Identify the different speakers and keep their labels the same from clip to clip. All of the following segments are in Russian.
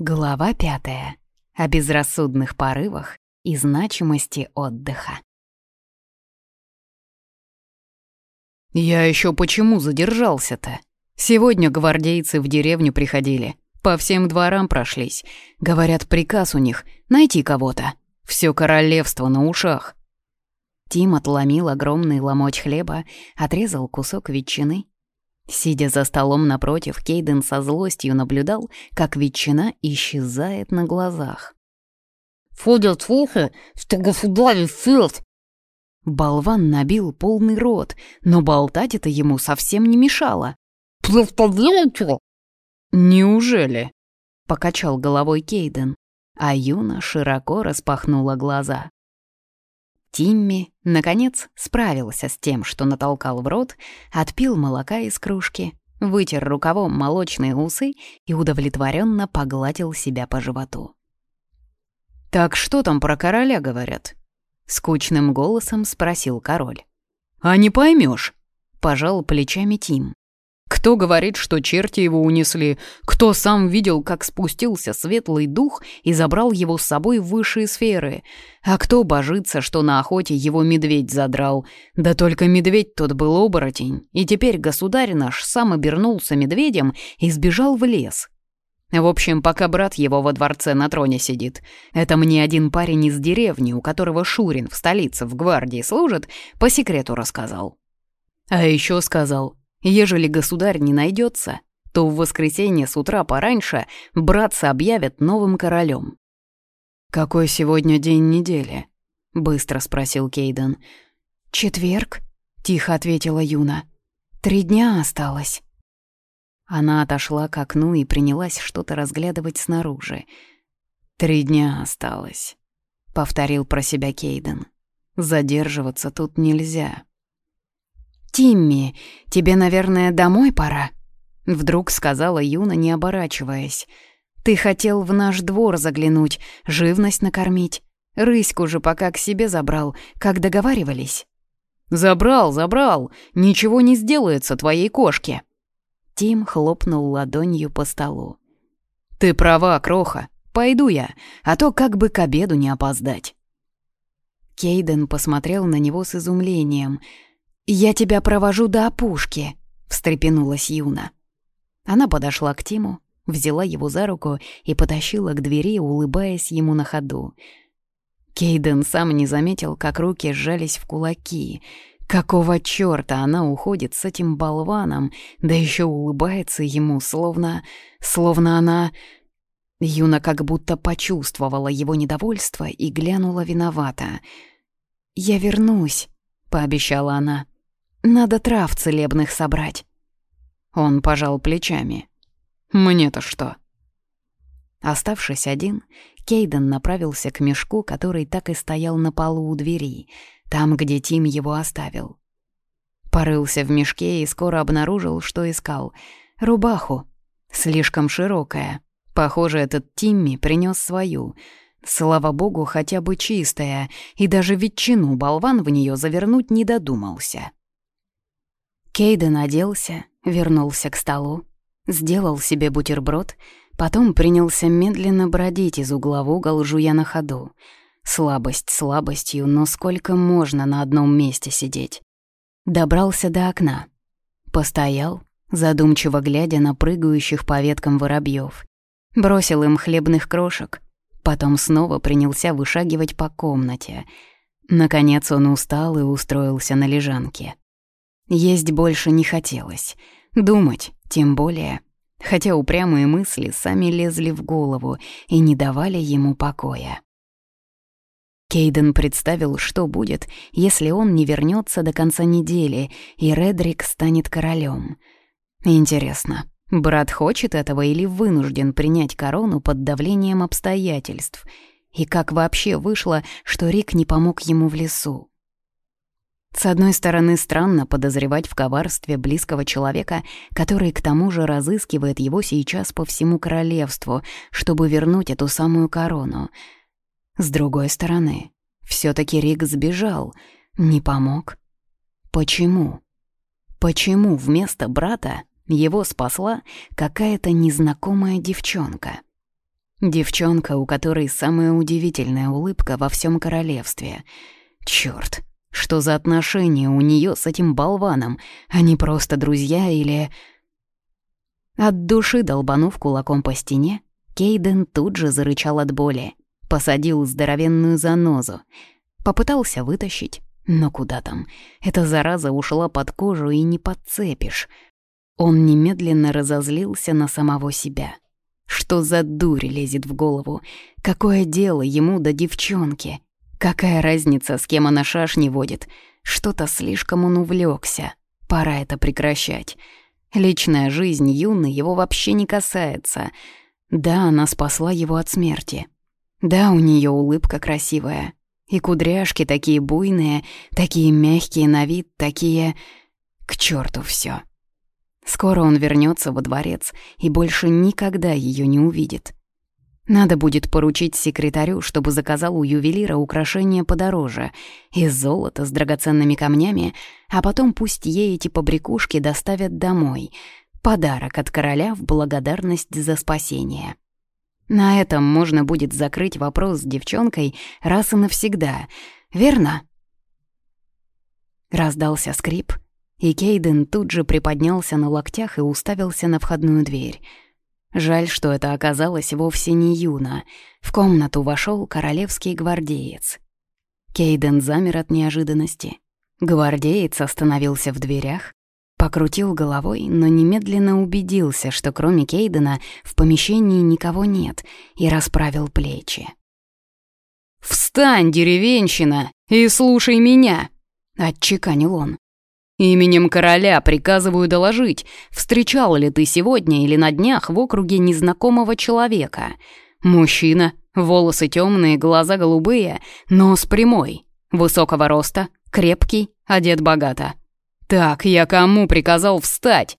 Speaker 1: Глава пятая. О безрассудных порывах и значимости отдыха.
Speaker 2: «Я еще почему задержался-то? Сегодня гвардейцы в деревню приходили, по всем дворам прошлись. Говорят, приказ у них — найти кого-то. Все королевство на ушах».
Speaker 1: Тим отломил огромный ломоть хлеба, отрезал кусок ветчины Сидя за столом напротив, Кейден со злостью наблюдал, как ветчина исчезает на глазах.
Speaker 3: «Ходят слухи, что государь Филд...»
Speaker 1: Болван набил полный рот, но болтать это ему совсем не мешало.
Speaker 3: «Просто делайте!»
Speaker 2: «Неужели?»
Speaker 1: — покачал головой Кейден, а Юна широко распахнула глаза. Тимми, наконец, справился с тем, что натолкал в рот, отпил молока из кружки, вытер рукавом молочные усы и удовлетворенно погладил себя по животу.
Speaker 2: «Так что там про короля говорят?» — скучным голосом спросил король. «А не поймешь, пожал плечами Тим. Кто говорит, что черти его унесли, кто сам видел, как спустился светлый дух и забрал его с собой в высшие сферы, а кто божится, что на охоте его медведь задрал. Да только медведь тот был оборотень, и теперь государь наш сам обернулся медведем и сбежал в лес. В общем, пока брат его во дворце на троне сидит, это мне один парень из деревни, у которого Шурин в столице в гвардии служит, по секрету рассказал. А еще сказал, Ежели государь не найдется, то в воскресенье с утра пораньше братца объявят новым королем. «Какой сегодня день недели?» — быстро спросил Кейден.
Speaker 1: «Четверг», — тихо ответила Юна. «Три дня осталось». Она отошла к окну и принялась что-то разглядывать снаружи.
Speaker 2: «Три дня осталось», — повторил про себя Кейден. «Задерживаться тут нельзя».
Speaker 1: «Тимми, тебе, наверное, домой пора?» Вдруг сказала Юна, не оборачиваясь. «Ты хотел в наш двор заглянуть, живность накормить. Рыську же пока к себе забрал, как договаривались».
Speaker 2: «Забрал, забрал! Ничего не сделается твоей кошке!»
Speaker 1: Тим хлопнул ладонью по столу.
Speaker 2: «Ты права, Кроха. Пойду я, а то как бы к обеду не опоздать».
Speaker 1: Кейден посмотрел на него с изумлением — «Я тебя провожу до опушки», — встрепенулась Юна. Она подошла к Тиму, взяла его за руку и потащила к двери, улыбаясь ему на ходу. Кейден сам не заметил, как руки сжались в кулаки. Какого чёрта она уходит с этим болваном, да еще улыбается ему, словно... словно она... Юна как будто почувствовала его недовольство и глянула виновата. «Я вернусь», — пообещала она. Надо трав целебных собрать».
Speaker 2: Он пожал плечами. «Мне-то что?»
Speaker 1: Оставшись один, Кейден направился к мешку, который так и стоял на полу у двери, там, где Тим его оставил. Порылся в мешке и скоро обнаружил, что искал. Рубаху. Слишком широкая. Похоже, этот Тимми принес свою. Слава богу, хотя бы чистая, и даже ветчину болван в нее завернуть не додумался. Кейден оделся, вернулся к столу, сделал себе бутерброд, потом принялся медленно бродить из угла в угол, жуя на ходу. Слабость слабостью, но сколько можно на одном месте сидеть. Добрался до окна. Постоял, задумчиво глядя на прыгающих по веткам воробьев. Бросил им хлебных крошек. Потом снова принялся вышагивать по комнате. Наконец он устал и устроился на лежанке. Есть больше не хотелось. Думать, тем более. Хотя упрямые мысли сами лезли в голову и не давали ему покоя. Кейден представил, что будет, если он не вернется до конца недели, и Редрик станет королем. Интересно, брат хочет этого или вынужден принять корону под давлением обстоятельств? И как вообще вышло, что Рик не помог ему в лесу? С одной стороны, странно подозревать в коварстве близкого человека, который к тому же разыскивает его сейчас по всему королевству, чтобы вернуть эту самую корону. С другой стороны, все таки Рик сбежал, не помог. Почему? Почему вместо брата его спасла какая-то незнакомая девчонка? Девчонка, у которой самая удивительная улыбка во всем королевстве. Чёрт, что за отношения у неё с этим болваном? Они просто друзья или... От души долбанув кулаком по стене, Кейден тут же зарычал от боли. Посадил здоровенную занозу. Попытался вытащить, но куда там? Эта зараза ушла под кожу и не подцепишь. Он немедленно разозлился на самого себя. Что за дурь лезет в голову? Какое дело ему до девчонки? Какая разница, с кем она шашни водит? Что-то слишком он увлекся. Пора это прекращать. Личная жизнь Юны его вообще не касается. Да, она спасла его от смерти. Да, у нее улыбка красивая. И кудряшки такие буйные, такие мягкие на вид, такие... К черту все. Скоро он вернется во дворец и больше никогда ее не увидит. Надо будет поручить секретарю, чтобы заказал у ювелира украшения подороже, из золота с драгоценными камнями, а потом пусть ей эти побрякушки доставят домой. Подарок от короля в благодарность за спасение. На этом можно будет закрыть вопрос с девчонкой раз и навсегда, верно? Раздался скрип, и Кейден тут же приподнялся на локтях и уставился на входную дверь — Жаль, что это оказалось вовсе не Юна. В комнату вошел королевский гвардеец. Кейден замер от неожиданности. Гвардеец остановился в дверях, покрутил головой, но немедленно убедился, что кроме Кейдена в помещении никого нет, и расправил плечи.
Speaker 2: «Встань, деревенщина, и слушай меня!» — отчеканил он. «Именем короля приказываю доложить, встречал ли ты сегодня или на днях в округе незнакомого человека. Мужчина, волосы темные, глаза голубые, нос прямой, высокого роста, крепкий, одет богато. Так, я кому приказал встать?»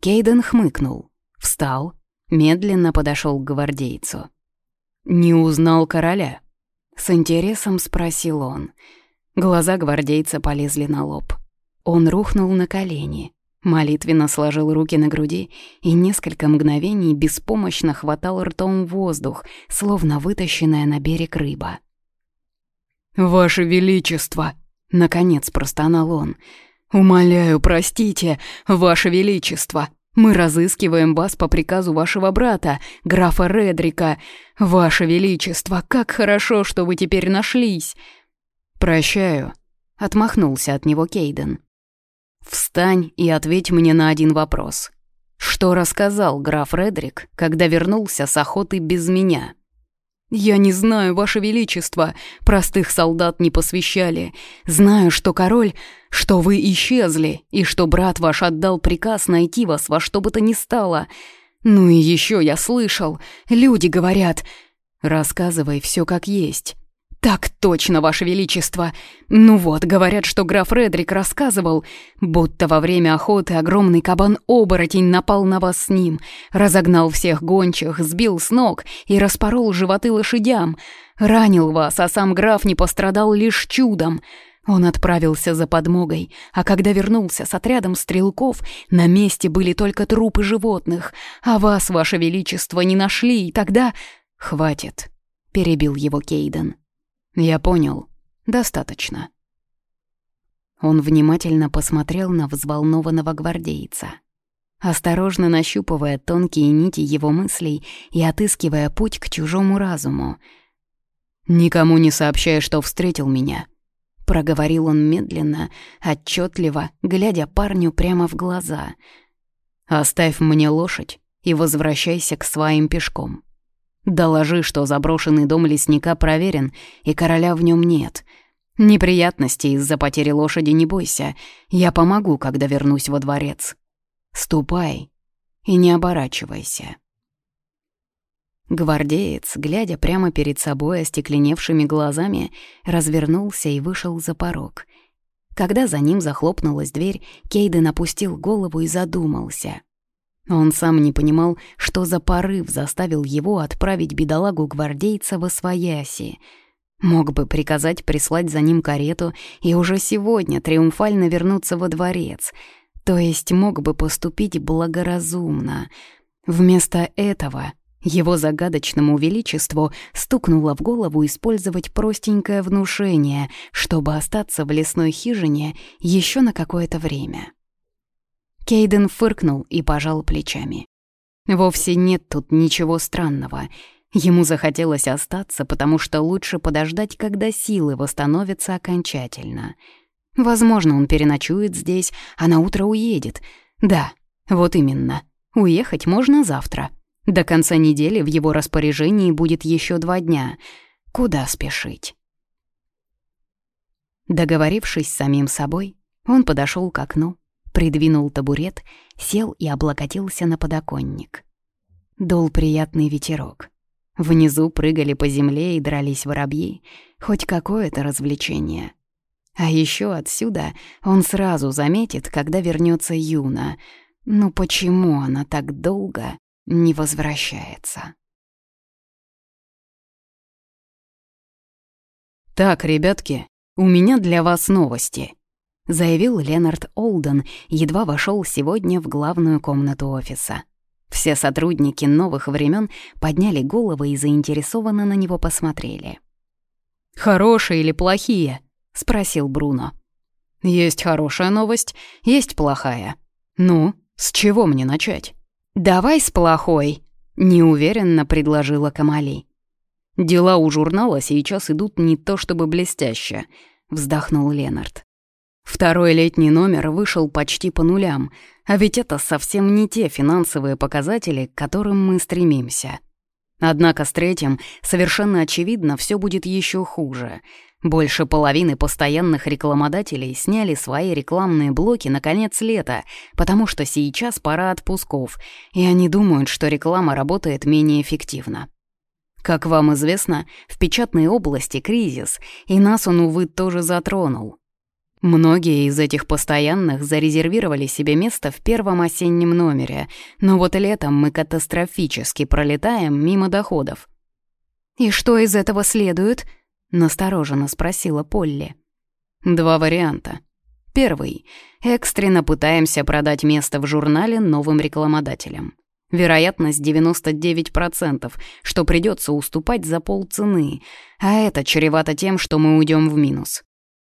Speaker 1: Кейден хмыкнул, встал, медленно подошел к гвардейцу. «Не узнал короля?» С интересом спросил он — Глаза гвардейца полезли на лоб. Он рухнул на колени, молитвенно сложил руки на груди и несколько мгновений беспомощно хватал ртом воздух, словно вытащенная на берег рыба.
Speaker 2: «Ваше Величество!» — наконец простонал он. «Умоляю, простите, Ваше Величество! Мы разыскиваем вас по приказу вашего брата, графа Редрика. Ваше Величество, как хорошо, что вы теперь нашлись!»
Speaker 1: «Прощаю», — отмахнулся от него Кейден. «Встань и ответь мне на один вопрос. Что рассказал граф Редрик, когда вернулся с охоты без меня?»
Speaker 2: «Я не знаю, Ваше Величество, простых солдат не посвящали. Знаю, что король, что вы исчезли, и что брат ваш отдал приказ найти вас во что бы то ни стало. Ну и еще я слышал, люди говорят, рассказывай все как есть». «Так точно, Ваше Величество! Ну вот, говорят, что граф Редрик рассказывал, будто во время охоты огромный кабан-оборотень напал на вас с ним, разогнал всех гончих, сбил с ног и распорол животы лошадям, ранил вас, а сам граф не пострадал лишь чудом». Он отправился за подмогой, а когда вернулся с отрядом стрелков, на месте были только трупы животных, а вас, Ваше Величество, не нашли, и тогда... «Хватит», — перебил его Кейден.
Speaker 1: «Я понял. Достаточно». Он внимательно посмотрел на взволнованного гвардейца. Осторожно нащупывая тонкие нити его мыслей и отыскивая путь к чужому разуму.
Speaker 2: «Никому не сообщая, что встретил меня», —
Speaker 1: проговорил он медленно, отчетливо, глядя парню прямо в глаза.
Speaker 2: «Оставь мне лошадь и возвращайся к своим пешком». Доложи, что заброшенный дом лесника проверен, и короля в нем нет. Неприятностей из-за потери лошади не бойся. Я помогу, когда вернусь во дворец. Ступай и не оборачивайся.
Speaker 1: Гвардеец, глядя прямо перед собой остекленевшими глазами, развернулся и вышел за порог. Когда за ним захлопнулась дверь, Кейден опустил голову и задумался — он сам не понимал, что за порыв заставил его отправить бедолагу-гвардейца во свояси. Мог бы приказать прислать за ним карету и уже сегодня триумфально вернуться во дворец. То есть мог бы поступить благоразумно. Вместо этого
Speaker 4: Его загадочному величеству стукнуло в голову использовать простенькое внушение, чтобы остаться в лесной хижине еще на какое-то время. Кейден фыркнул и пожал плечами. Вовсе нет тут ничего странного. Ему захотелось остаться, потому что лучше подождать, когда силы восстановятся окончательно. Возможно, он переночует здесь, а на утро уедет. Да, вот именно. Уехать можно завтра. До конца недели в его распоряжении будет еще два дня. Куда спешить? Договорившись с самим собой, он подошел к окну, придвинул табурет, сел и облокотился на подоконник. Дул приятный ветерок. Внизу прыгали по земле и дрались воробьи. Хоть какое-то развлечение. А еще отсюда он сразу заметит, когда вернется Юна. Ну почему она так долго не возвращается.
Speaker 1: «Так, ребятки, у меня для вас новости», — заявил Ленард Олден, едва вошел сегодня в главную комнату офиса. Все сотрудники новых времен подняли головы и заинтересованно на него посмотрели.
Speaker 4: «Хорошие или плохие?» — спросил Бруно.
Speaker 1: «Есть хорошая новость, есть плохая. Ну, с чего мне начать?»
Speaker 4: «Давай с плохой», — неуверенно предложила Камали.
Speaker 1: «Дела у журнала сейчас идут не то чтобы блестяще», — вздохнул Ленард. «Второй летний номер вышел почти по нулям, а ведь это совсем не те финансовые показатели, к которым мы стремимся. Однако с третьим совершенно очевидно все будет еще хуже. Больше половины постоянных рекламодателей сняли свои рекламные блоки на конец лета, потому что сейчас пора отпусков, и они думают, что реклама работает менее эффективно. Как вам известно, в печатной области кризис, и нас он, увы, тоже затронул. Многие из этих постоянных зарезервировали себе место в первом осеннем номере, но вот летом мы катастрофически пролетаем мимо доходов.
Speaker 4: «И что из этого следует?» настороженно спросила Полли.
Speaker 1: Два варианта. Первый. Экстренно пытаемся продать место в журнале новым рекламодателям. Вероятность 99%, что придется уступать за полцены, а это чревато тем, что мы уйдем в минус.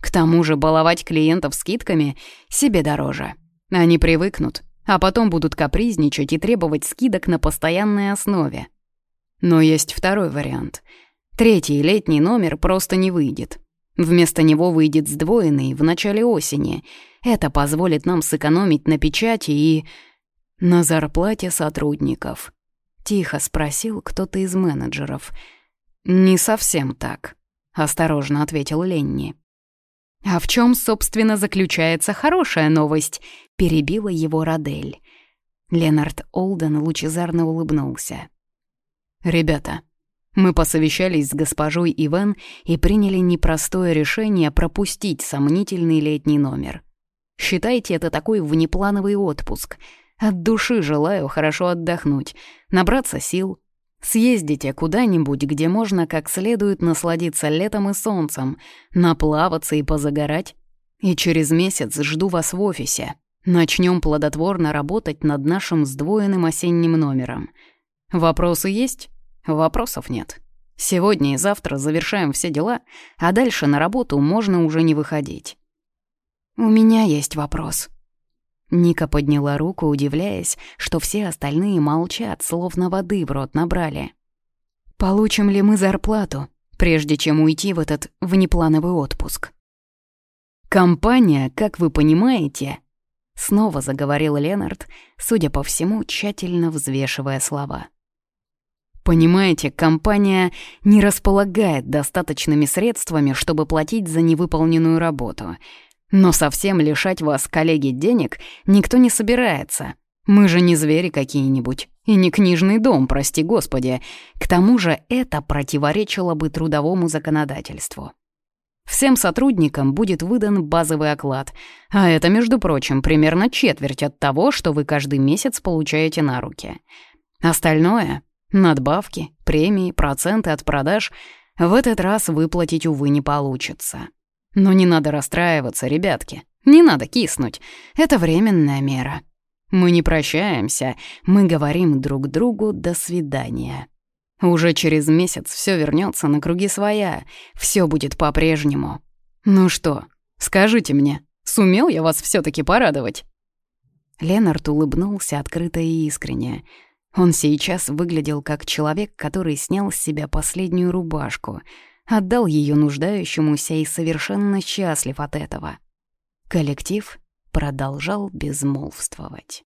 Speaker 1: К тому же баловать клиентов скидками себе дороже. Они привыкнут, а потом будут капризничать и требовать скидок на постоянной основе. Но есть второй вариант — Третий летний номер просто не выйдет. Вместо него выйдет сдвоенный в начале осени. Это позволит нам сэкономить на печати и... на зарплате сотрудников. Тихо спросил кто-то из менеджеров. «Не совсем так», — осторожно ответил Ленни.
Speaker 4: «А в чем, собственно, заключается хорошая новость?» — перебила его Радель. Ленард Олден лучезарно улыбнулся.
Speaker 1: «Ребята, мы посовещались с госпожой Ивен и приняли непростое решение пропустить сомнительный летний номер. Считайте это такой внеплановый отпуск. От души желаю хорошо отдохнуть, набраться сил. Съездите куда-нибудь, где можно как следует насладиться летом и солнцем, наплаваться и позагорать. И через месяц жду вас в офисе. Начнем плодотворно работать над нашим сдвоенным осенним номером. Вопросы есть? Вопросов нет. Сегодня и завтра завершаем все дела, а дальше на работу можно уже не выходить.
Speaker 4: «У меня есть вопрос». Ника подняла руку, удивляясь, что все остальные молчат, словно воды в рот набрали. «Получим ли мы зарплату, прежде чем уйти в этот внеплановый отпуск?»
Speaker 1: «Компания, как вы понимаете...» Снова заговорил Ленард, судя по всему, тщательно взвешивая слова. Понимаете, компания не располагает достаточными средствами, чтобы платить за невыполненную работу. Но совсем лишать вас, коллеги, денег никто не собирается. Мы же не звери какие-нибудь. И не книжный дом, прости господи. К тому же это противоречило бы трудовому законодательству. Всем сотрудникам будет выдан базовый оклад, а это, между прочим, примерно четверть от того, что вы каждый месяц получаете на руки. Остальное Надбавки, премии, проценты от продаж в этот раз выплатить, увы, не получится. Но не надо расстраиваться, ребятки. Не надо киснуть. Это временная мера. Мы не прощаемся, мы говорим друг другу «до свидания». Уже через месяц все вернется на круги своя, все будет по-прежнему. Ну что, скажите мне, сумел я вас все таки порадовать?» Ленард улыбнулся открыто и искренне. Он сейчас выглядел как человек, который снял с себя последнюю рубашку, отдал ее нуждающемуся и совершенно счастлив от этого. Коллектив продолжал безмолвствовать.